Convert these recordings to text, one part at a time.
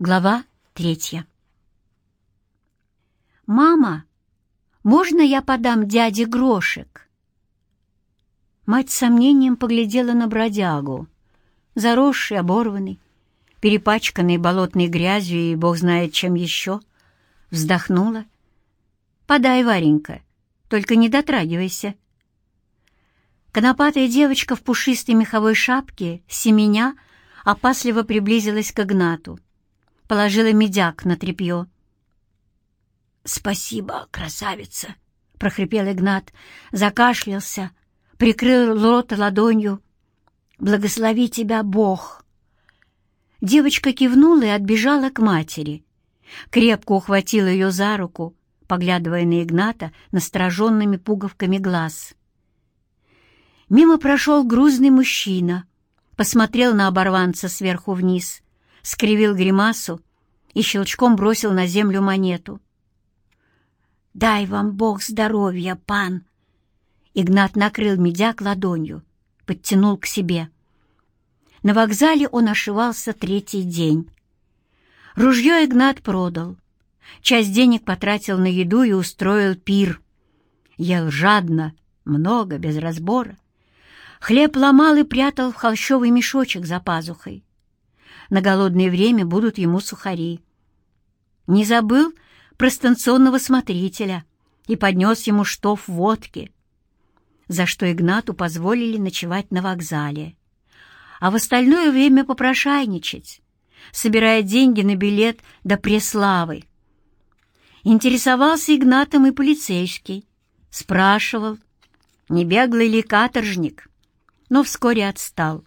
Глава третья. «Мама, можно я подам дяде грошек?» Мать с сомнением поглядела на бродягу, заросший, оборванный, перепачканный болотной грязью и бог знает чем еще, вздохнула. «Подай, Варенька, только не дотрагивайся». Конопатая девочка в пушистой меховой шапке, семеня, опасливо приблизилась к Игнату положила медяк на тряпье. «Спасибо, красавица!» — прохрипел Игнат, закашлялся, прикрыл рот ладонью. «Благослови тебя, Бог!» Девочка кивнула и отбежала к матери. Крепко ухватила ее за руку, поглядывая на Игната настороженными пуговками глаз. Мимо прошел грузный мужчина, посмотрел на оборванца сверху вниз, скривил гримасу и щелчком бросил на землю монету. «Дай вам Бог здоровья, пан!» Игнат накрыл медяк ладонью, подтянул к себе. На вокзале он ошивался третий день. Ружье Игнат продал. Часть денег потратил на еду и устроил пир. Ел жадно, много, без разбора. Хлеб ломал и прятал в холщовый мешочек за пазухой на голодное время будут ему сухари. Не забыл про станционного смотрителя и поднес ему штоф водки, за что Игнату позволили ночевать на вокзале, а в остальное время попрошайничать, собирая деньги на билет до Преславы. Интересовался Игнатом и полицейский, спрашивал, не беглый ли каторжник, но вскоре отстал.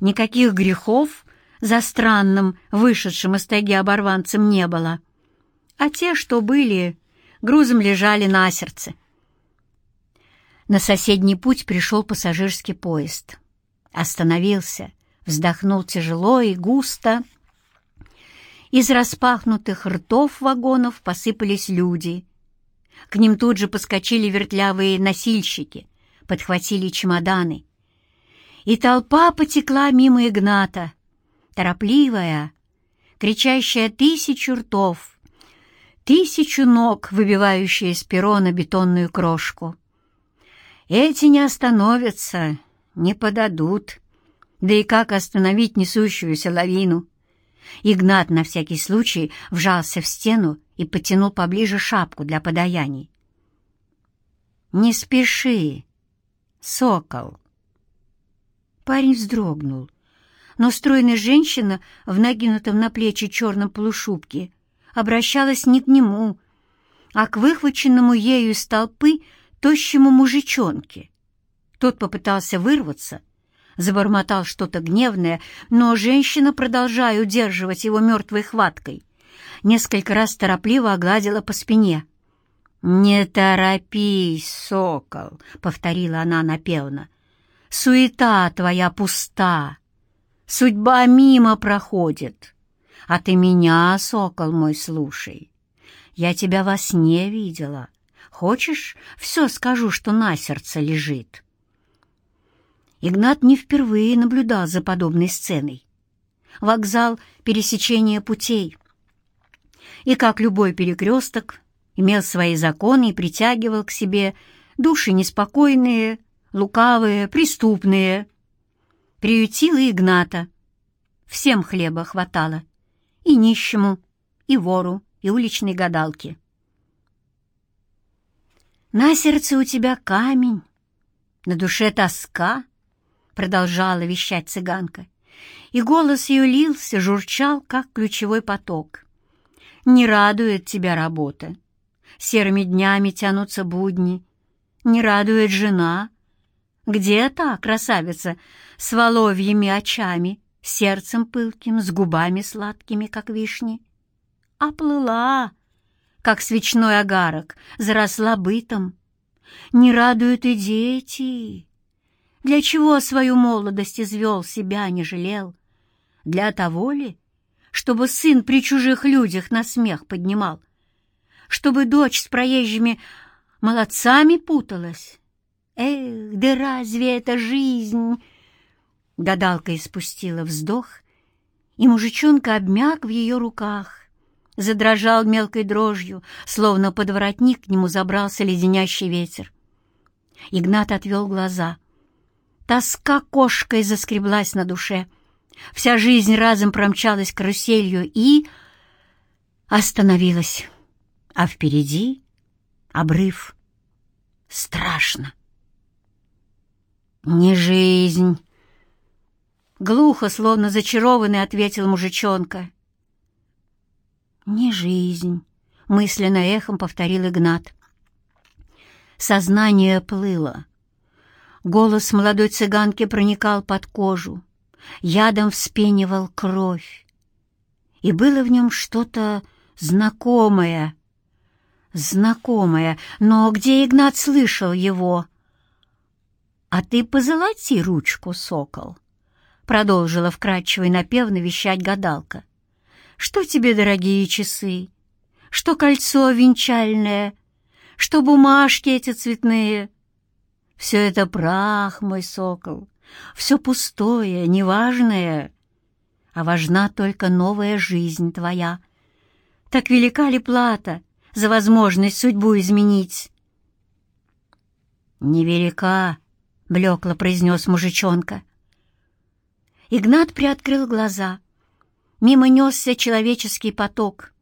Никаких грехов за странным, вышедшим из тайги оборванцем не было, а те, что были, грузом лежали на сердце. На соседний путь пришел пассажирский поезд. Остановился, вздохнул тяжело и густо. Из распахнутых ртов вагонов посыпались люди. К ним тут же поскочили вертлявые носильщики, подхватили чемоданы. И толпа потекла мимо Игната, торопливая, кричащая тысячу ртов, тысячу ног, выбивающая из перона бетонную крошку. Эти не остановятся, не подадут. Да и как остановить несущуюся лавину? Игнат на всякий случай вжался в стену и потянул поближе шапку для подаяний. «Не спеши, сокол!» Парень вздрогнул, но стройная женщина в нагинутом на плечи черном полушубке обращалась не к нему, а к выхваченному ею из толпы тощему мужичонке. Тот попытался вырваться, забормотал что-то гневное, но женщина, продолжая удерживать его мертвой хваткой, несколько раз торопливо огладила по спине. «Не торопись, сокол!» — повторила она напевно. «Суета твоя пуста!» Судьба мимо проходит. А ты меня, сокол мой, слушай. Я тебя во сне видела. Хочешь, все скажу, что на сердце лежит?» Игнат не впервые наблюдал за подобной сценой. Вокзал — пересечение путей. И, как любой перекресток, имел свои законы и притягивал к себе души неспокойные, лукавые, преступные — приютила Игната. Всем хлеба хватало. И нищему, и вору, и уличной гадалке. «На сердце у тебя камень, на душе тоска», — продолжала вещать цыганка, и голос ее лился, журчал, как ключевой поток. «Не радует тебя работа, серыми днями тянутся будни, не радует жена, где та красавица с воловьими очами, сердцем пылким, с губами сладкими, как вишни? Оплыла, как свечной огарок, заросла бытом. Не радуют и дети. Для чего свою молодость извел, себя не жалел? Для того ли, чтобы сын при чужих людях на смех поднимал? Чтобы дочь с проезжими молодцами путалась? Эх, да разве это жизнь? Гадалка испустила вздох и мужичонка обмяк в ее руках, задрожал мелкой дрожью, словно под воротник к нему забрался леденящий ветер. Игнат отвел глаза. Тоска кошкой заскреблась на душе. Вся жизнь разом промчалась каруселью и... остановилась. А впереди обрыв. Страшно. «Не жизнь!» Глухо, словно зачарованный, ответил мужичонка. «Не жизнь», — мысленно эхом повторил Игнат. Сознание плыло. Голос молодой цыганки проникал под кожу, ядом вспенивал кровь. И было в нем что-то знакомое. Знакомое, но где Игнат слышал его? «А ты позолоти ручку, сокол!» продолжила вкрадчиво и напевно вещать гадалка. «Что тебе, дорогие часы? Что кольцо венчальное? Что бумажки эти цветные? Все это прах, мой сокол, все пустое, неважное, а важна только новая жизнь твоя. Так велика ли плата за возможность судьбу изменить?» «Невелика», — блекло произнес мужичонка. Игнат приоткрыл глаза. Мимо несся человеческий поток,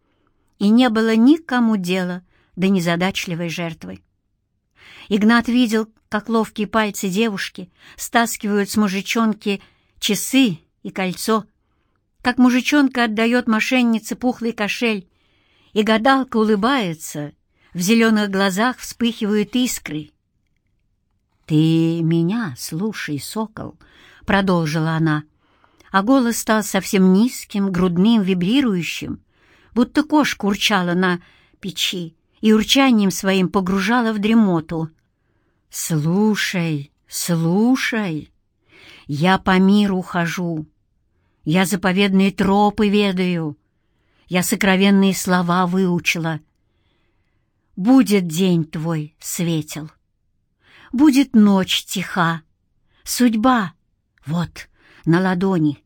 и не было никому дела до незадачливой жертвы. Игнат видел, как ловкие пальцы девушки стаскивают с мужичонки часы и кольцо, как мужичонка отдает мошеннице пухлый кошель, и гадалка улыбается, в зеленых глазах вспыхивают искры. «Ты меня слушай, сокол», — продолжила она, — а голос стал совсем низким, грудным, вибрирующим, будто кошка урчала на печи и урчанием своим погружала в дремоту. «Слушай, слушай, я по миру хожу, я заповедные тропы ведаю, я сокровенные слова выучила. Будет день твой светел, будет ночь тиха, судьба вот на ладони,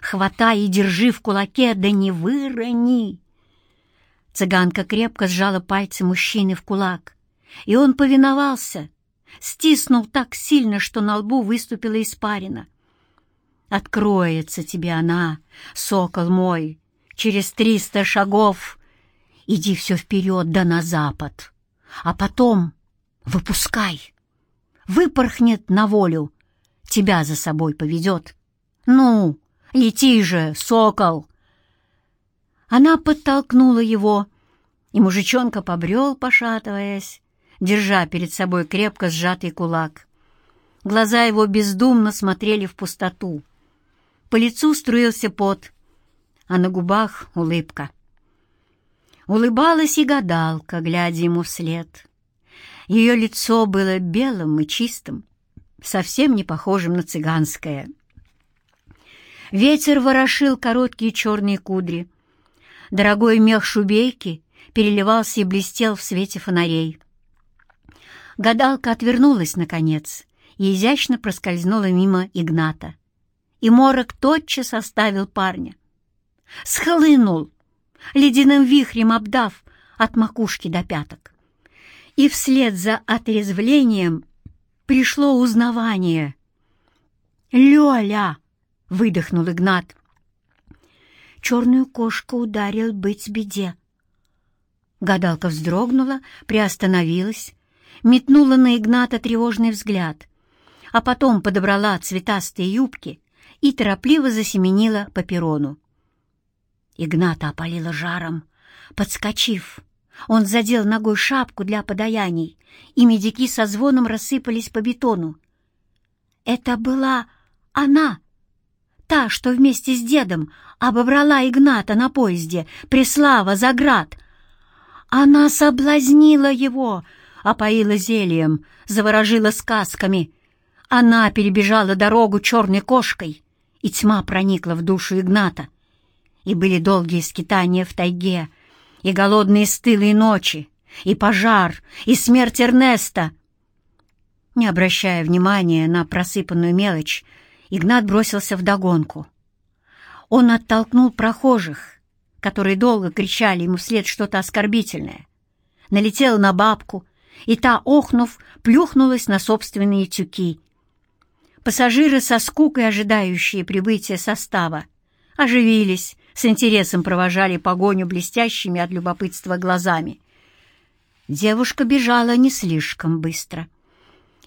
Хватай и держи в кулаке, да не вырони!» Цыганка крепко сжала пальцы мужчины в кулак, и он повиновался, стиснул так сильно, что на лбу выступила испарина. «Откроется тебе она, сокол мой, через триста шагов. Иди все вперед да на запад, а потом выпускай. Выпорхнет на волю, тебя за собой поведет. Ну, Лети же, сокол!» Она подтолкнула его, и мужичонка побрел, пошатываясь, держа перед собой крепко сжатый кулак. Глаза его бездумно смотрели в пустоту. По лицу струился пот, а на губах улыбка. Улыбалась и гадалка, глядя ему вслед. Ее лицо было белым и чистым, совсем не похожим на цыганское — Ветер ворошил короткие черные кудри. Дорогой мех шубейки переливался и блестел в свете фонарей. Гадалка отвернулась, наконец, и изящно проскользнула мимо Игната. И морок тотчас оставил парня. Схлынул, ледяным вихрем обдав от макушки до пяток. И вслед за отрезвлением пришло узнавание. «Лёля!» — выдохнул Игнат. «Черную кошку ударил быть беде». Гадалка вздрогнула, приостановилась, метнула на Игната тревожный взгляд, а потом подобрала цветастые юбки и торопливо засеменила по перрону. Игната опалила жаром. Подскочив, он задел ногой шапку для подаяний, и медики со звоном рассыпались по бетону. Это была она! Та, что вместе с дедом обобрала Игната на поезде, Преслава Заград. Она соблазнила его, опоила зельем, заворожила сказками. Она перебежала дорогу черной кошкой, и тьма проникла в душу Игната. И были долгие скитания в тайге, и голодные стылые ночи, и пожар, и смерть Эрнеста. Не обращая внимания на просыпанную мелочь, Игнат бросился в догонку. Он оттолкнул прохожих, которые долго кричали ему вслед что-то оскорбительное, налетел на бабку, и та, охнув, плюхнулась на собственные тюки. Пассажиры со скукой, ожидающие прибытия состава, оживились, с интересом провожали погоню блестящими от любопытства глазами. Девушка бежала не слишком быстро.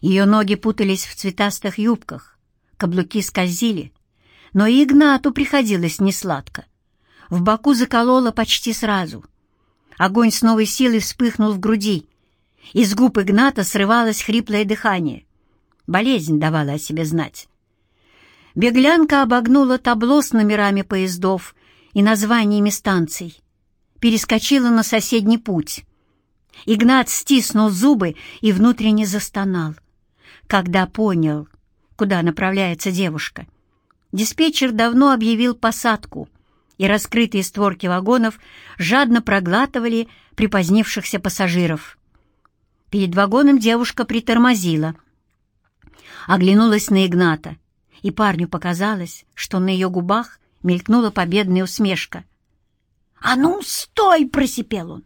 Ее ноги путались в цветастых юбках, каблуки скользили, но и Игнату приходилось несладко. В боку заколола почти сразу. Огонь с новой силой вспыхнул в груди. Из губ Игната срывалось хриплое дыхание. Болезнь давала о себе знать. Беглянка обогнула табло с номерами поездов и названиями станций. Перескочила на соседний путь. Игнат стиснул зубы и внутренне застонал, когда понял, куда направляется девушка. Диспетчер давно объявил посадку, и раскрытые створки вагонов жадно проглатывали припозднившихся пассажиров. Перед вагоном девушка притормозила. Оглянулась на Игната, и парню показалось, что на ее губах мелькнула победная усмешка. «А ну, стой!» — просипел он.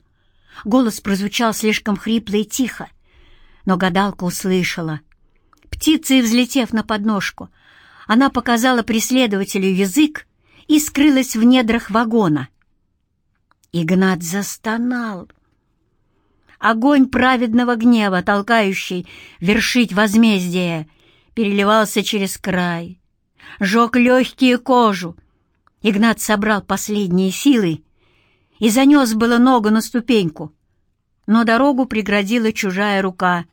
Голос прозвучал слишком хрипло и тихо, но гадалка услышала. Птицей взлетев на подножку, она показала преследователю язык и скрылась в недрах вагона. Игнат застонал. Огонь праведного гнева, толкающий вершить возмездие, переливался через край, жег легкие кожу. Игнат собрал последние силы и занес было ногу на ступеньку, но дорогу преградила чужая рука.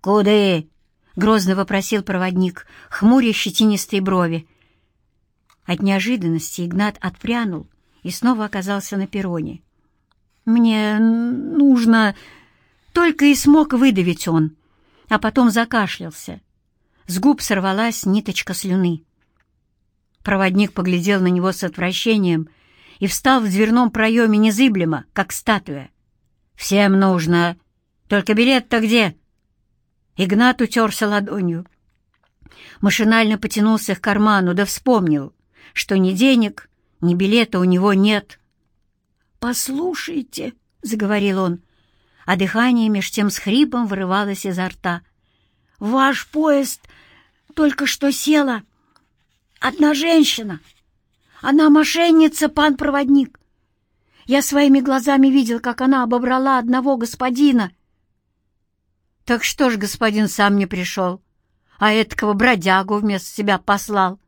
«Куды?» — грозно вопросил проводник, хмуря щетинистые брови. От неожиданности Игнат отпрянул и снова оказался на перроне. «Мне нужно...» Только и смог выдавить он, а потом закашлялся. С губ сорвалась ниточка слюны. Проводник поглядел на него с отвращением и встал в дверном проеме незыблемо, как статуя. «Всем нужно. Только билет-то где?» Игнат утерся ладонью. Машинально потянулся к карману, да вспомнил, что ни денег, ни билета у него нет. «Послушайте», — заговорил он, а дыхание меж тем с хрипом вырывалось изо рта. «Ваш поезд только что села. Одна женщина. Она мошенница, пан проводник. Я своими глазами видел, как она обобрала одного господина». «Так что ж господин сам не пришел, а этакого бродягу вместо себя послал?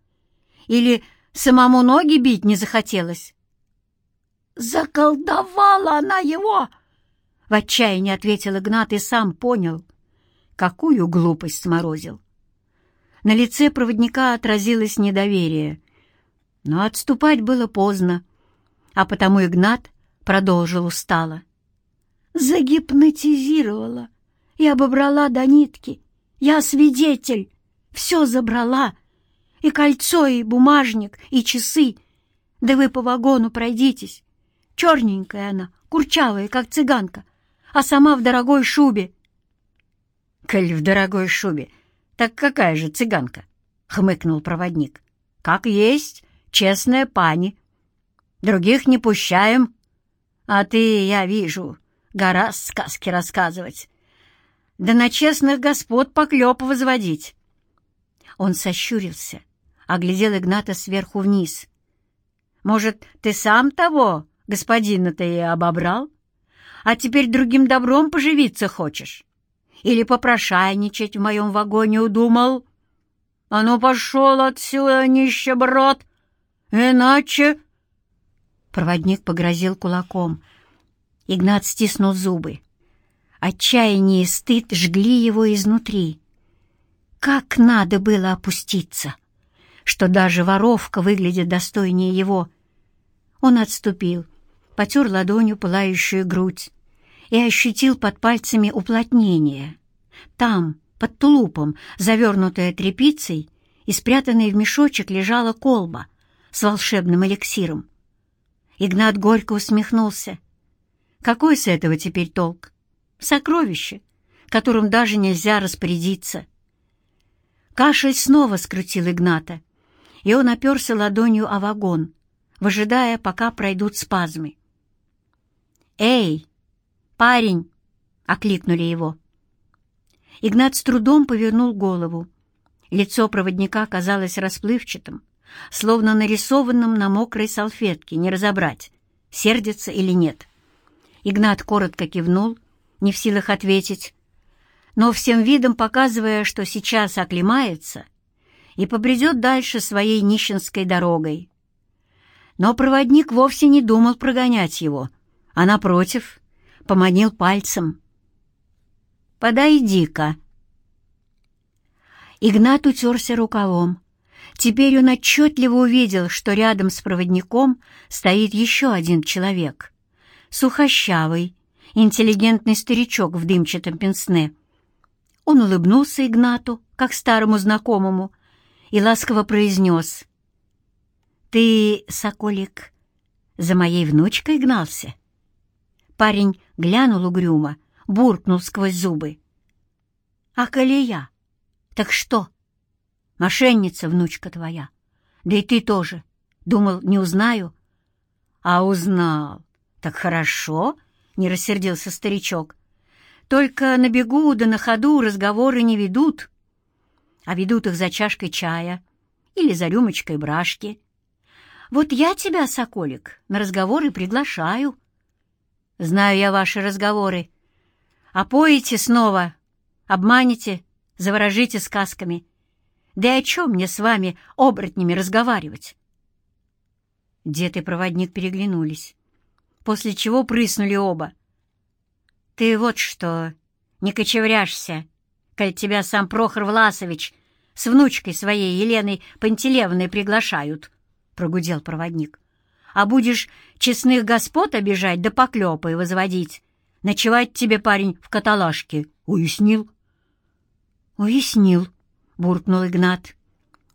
Или самому ноги бить не захотелось?» «Заколдовала она его!» В отчаянии ответил Игнат и сам понял, какую глупость сморозил. На лице проводника отразилось недоверие, но отступать было поздно, а потому Игнат продолжил устало. «Загипнотизировала и обобрала до нитки. Я свидетель, все забрала, и кольцо, и бумажник, и часы. Да вы по вагону пройдитесь, Черненькая она, курчавая, как цыганка, а сама в дорогой шубе. — Коль в дорогой шубе, так какая же цыганка? — хмыкнул проводник. — Как есть, честная пани. Других не пущаем. А ты, я вижу, гора сказки рассказывать. Да на честных господ поклеп возводить. Он сощурился, оглядел Игната сверху вниз. «Может, ты сам того Господина-то и обобрал, а теперь другим добром поживиться хочешь? Или попрошайничать в моем вагоне удумал? А ну пошел отсюда, нищеброд, иначе...» Проводник погрозил кулаком. Игнат стиснул зубы. Отчаяние и стыд жгли его изнутри. Как надо было опуститься, что даже воровка выглядит достойнее его. Он отступил, потер ладонью пылающую грудь и ощутил под пальцами уплотнение. Там, под тулупом, завернутая тряпицей и спрятанная в мешочек, лежала колба с волшебным эликсиром. Игнат горько усмехнулся. Какой с этого теперь толк? Сокровище, которым даже нельзя распорядиться. Кашель снова скрутил Игната, и он оперся ладонью о вагон, выжидая, пока пройдут спазмы. «Эй, парень!» — окликнули его. Игнат с трудом повернул голову. Лицо проводника казалось расплывчатым, словно нарисованным на мокрой салфетке, не разобрать, сердится или нет. Игнат коротко кивнул, не в силах ответить, но всем видом показывая, что сейчас оклемается и побредет дальше своей нищенской дорогой. Но проводник вовсе не думал прогонять его, а, напротив, поманил пальцем. «Подойди-ка!» Игнат утерся рукавом. Теперь он отчетливо увидел, что рядом с проводником стоит еще один человек. Сухощавый, интеллигентный старичок в дымчатом пенсне. Он улыбнулся Игнату, как старому знакомому, и ласково произнес. «Ты, соколик, за моей внучкой гнался?» Парень глянул угрюмо, буркнул сквозь зубы. «А коли я? Так что?» Мошенница, внучка твоя. Да и ты тоже. Думал, не узнаю? А узнал. Так хорошо, не рассердился старичок. Только на бегу да на ходу разговоры не ведут, а ведут их за чашкой чая или за рюмочкой брашки. Вот я тебя, соколик, на разговоры приглашаю. Знаю я ваши разговоры. Поете снова, обманете, заворожите сказками — да и о чем мне с вами, оборотнями, разговаривать?» Дед и проводник переглянулись, после чего прыснули оба. «Ты вот что, не кочевряшься, коль тебя сам Прохор Власович с внучкой своей Еленой Пантелеевной приглашают», — прогудел проводник. «А будешь честных господ обижать да поклепы возводить, ночевать тебе, парень, в каталажке. Уяснил?» «Уяснил», — буркнул Игнат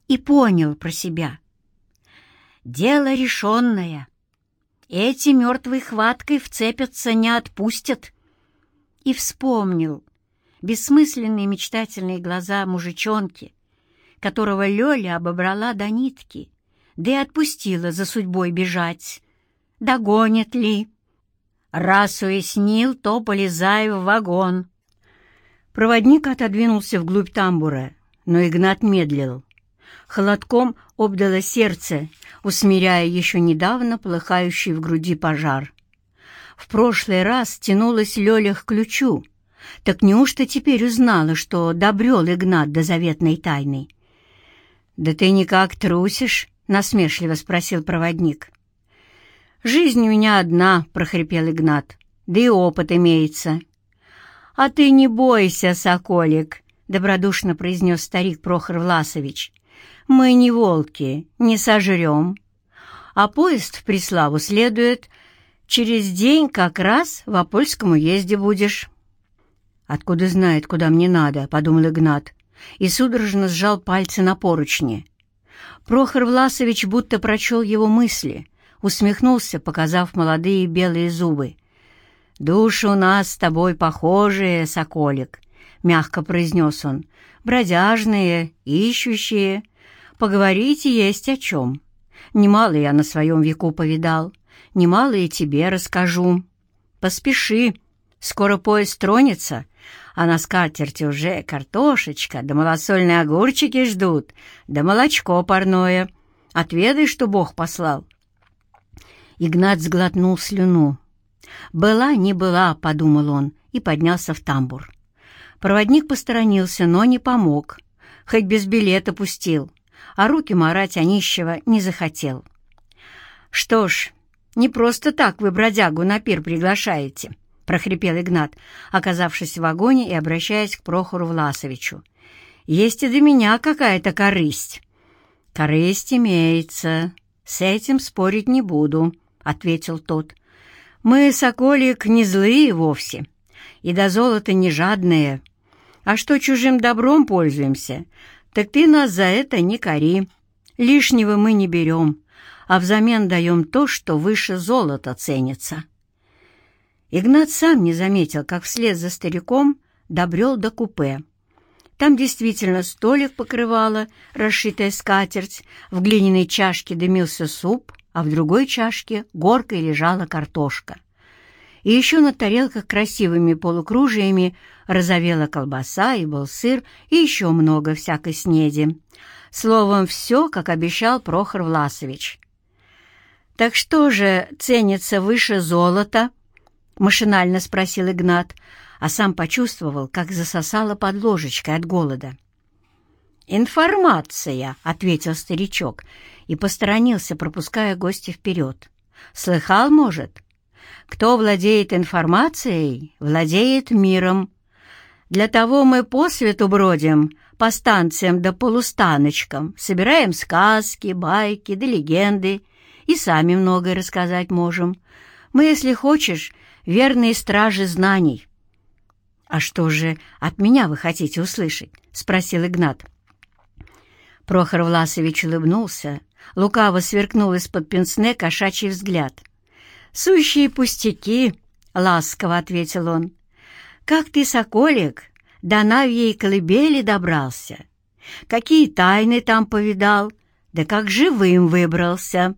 и понял про себя. «Дело решенное. Эти мертвой хваткой вцепятся, не отпустят». И вспомнил бессмысленные мечтательные глаза мужичонки, которого Лёля обобрала до нитки, да и отпустила за судьбой бежать. Догонит ли? Раз уяснил, то полезай в вагон. Проводник отодвинулся вглубь тамбура, но Игнат медлил. Холодком обдало сердце, усмиряя еще недавно полыхающий в груди пожар. В прошлый раз тянулась Лёля к ключу. Так неужто теперь узнала, что добрел Игнат до заветной тайны? «Да ты никак трусишь?» — насмешливо спросил проводник. «Жизнь у меня одна», — прохрипел Игнат, — «да и опыт имеется». «А ты не бойся, соколик», добродушно произнес старик Прохор Власович. «Мы не волки, не сожрем. А поезд в Преславу следует. Через день как раз в Апольском уезде будешь». «Откуда знает, куда мне надо?» — подумал Игнат и судорожно сжал пальцы на поручни. Прохор Власович будто прочел его мысли, усмехнулся, показав молодые белые зубы. «Души у нас с тобой похожие, соколик», — мягко произнес он, — «бродяжные, ищущие. Поговорите есть о чем. Немало я на своем веку повидал, немало и тебе расскажу. Поспеши, скоро поезд тронется, а на скатерти уже картошечка, да малосольные огурчики ждут, да молочко парное. Отведай, что Бог послал». Игнат сглотнул слюну. «Была, не была», — подумал он, и поднялся в тамбур. Проводник посторонился, но не помог, хоть без билета пустил, а руки марать Онищева не захотел. «Что ж, не просто так вы бродягу на пир приглашаете», — прохрипел Игнат, оказавшись в вагоне и обращаясь к Прохору Власовичу. «Есть и до меня какая-то корысть». «Корысть имеется, с этим спорить не буду», — ответил тот. «Мы, Соколик, не злые вовсе, и до золота не жадные. А что чужим добром пользуемся, так ты нас за это не кори. Лишнего мы не берем, а взамен даем то, что выше золота ценится». Игнат сам не заметил, как вслед за стариком добрел до купе. Там действительно столик покрывала расшитая скатерть, в глиняной чашке дымился суп, а в другой чашке горкой лежала картошка. И еще на тарелках красивыми полукружиями розовела колбаса и был сыр, и еще много всякой снеди. Словом, все, как обещал Прохор Власович. «Так что же ценится выше золота?» — машинально спросил Игнат, а сам почувствовал, как засосало под ложечкой от голода. «Информация», — ответил старичок и посторонился, пропуская гостя вперед. «Слыхал, может? Кто владеет информацией, владеет миром. Для того мы по свету бродим, по станциям да полустаночкам, собираем сказки, байки да легенды и сами многое рассказать можем. Мы, если хочешь, верные стражи знаний». «А что же от меня вы хотите услышать?» — спросил Игнат. Прохор Власович улыбнулся, лукаво сверкнул из-под пенсне кошачий взгляд. «Сущие пустяки!» — ласково ответил он. «Как ты, соколик, до Навьей колыбели добрался? Какие тайны там повидал? Да как живым выбрался!»